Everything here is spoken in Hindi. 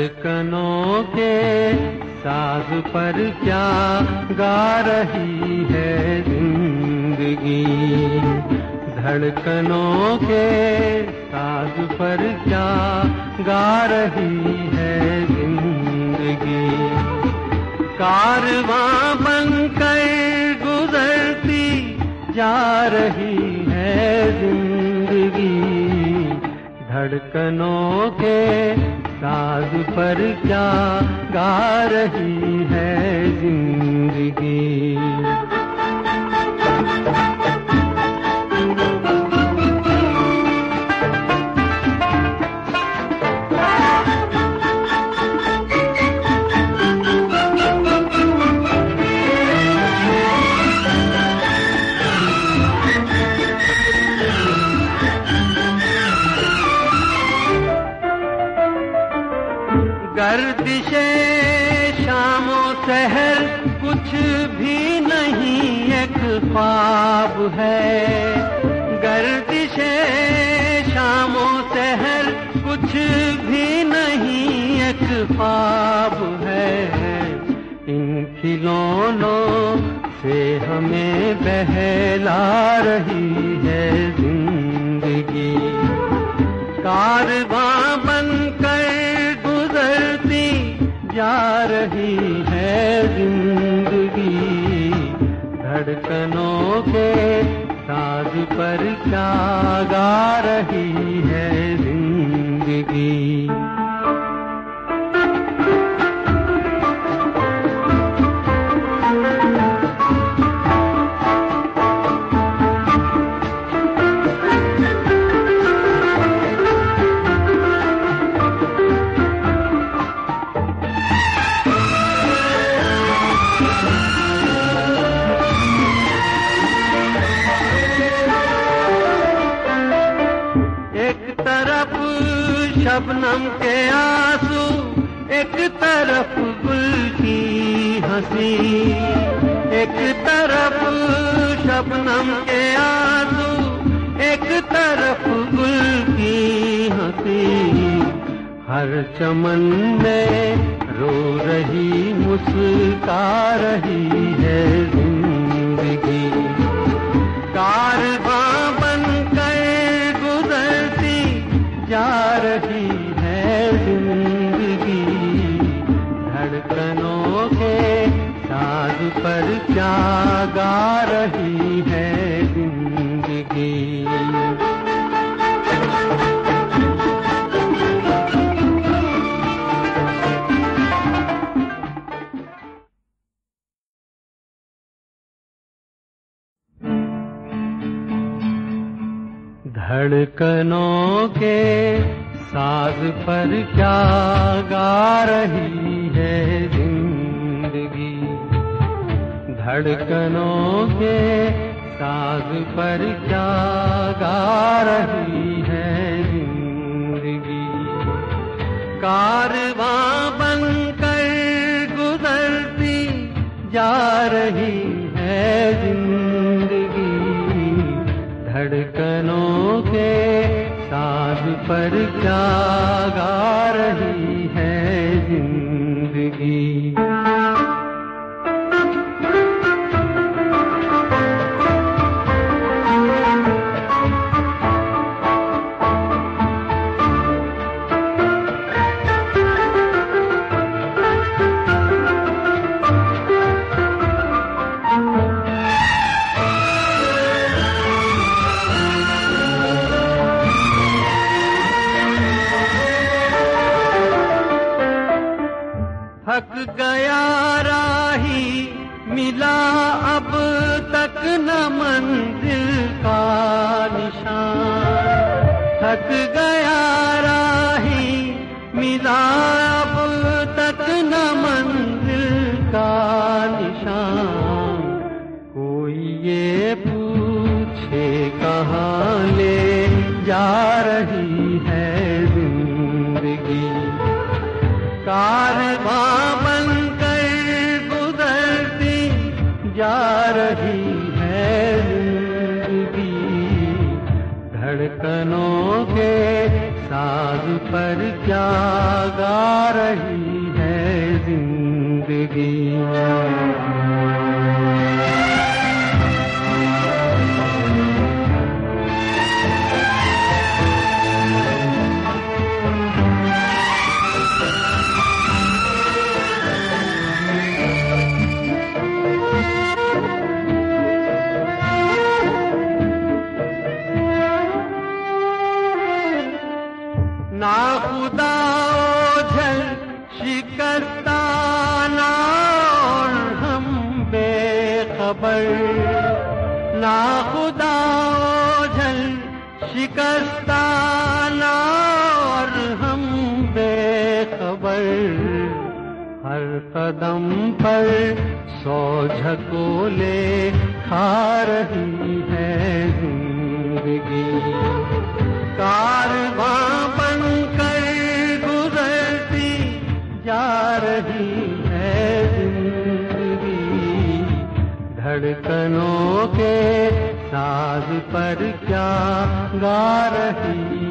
धड़कनों के साज पर क्या गा रही है ज़िंदगी? धड़कनों के साज पर क्या गा रही है ज़िंदगी? कारवां बनकर गुजरती जा रही है ज़िंदगी। धड़कनों के साज पर क्या गा रही है ज़िंदगी? शामों शहर कुछ भी नहीं, एक ख्वाब है। गर्दिशे शामों शहर कुछ भी नहीं, एक ख्वाब है। इन खिलौनों से हमें बहला रही है ज़िंदगी। कारवां रही है ज़िंदगी। धड़कनों के साज पर क्या गा रही है ज़िंदगी। शबनम के आँसू एक तरफ़ गुल की हँसी। एक तरफ़ शबनम के आँसू एक तरफ़ गुल की हँसी। हर चमन में रो रही मुस्का रही है ज़िंदगी। क्या गा रही है ज़िंदगी। धड़कनों के साज पर क्या गा रही धड़कनों के साज पर क्या गा रही है ज़िंदगी? कारवां बनकर गुजरती जा रही है ज़िंदगी। धड़कनों के साज पर क्या गा रही है ज़िंदगी? थक गया राही, मिला अब तक न मंजिल का निशान। थक गया राही, मिला अब तक न मंजिल का निशान। कोई ये पूछे कहाँ ले जा रही और हम बेखबर। ना खुदा ओझल शिकस्ताना और हम बेखबर। हर कदम पर सौ झकोले खा रही है। धड़कनों के साज पर क्या गा रही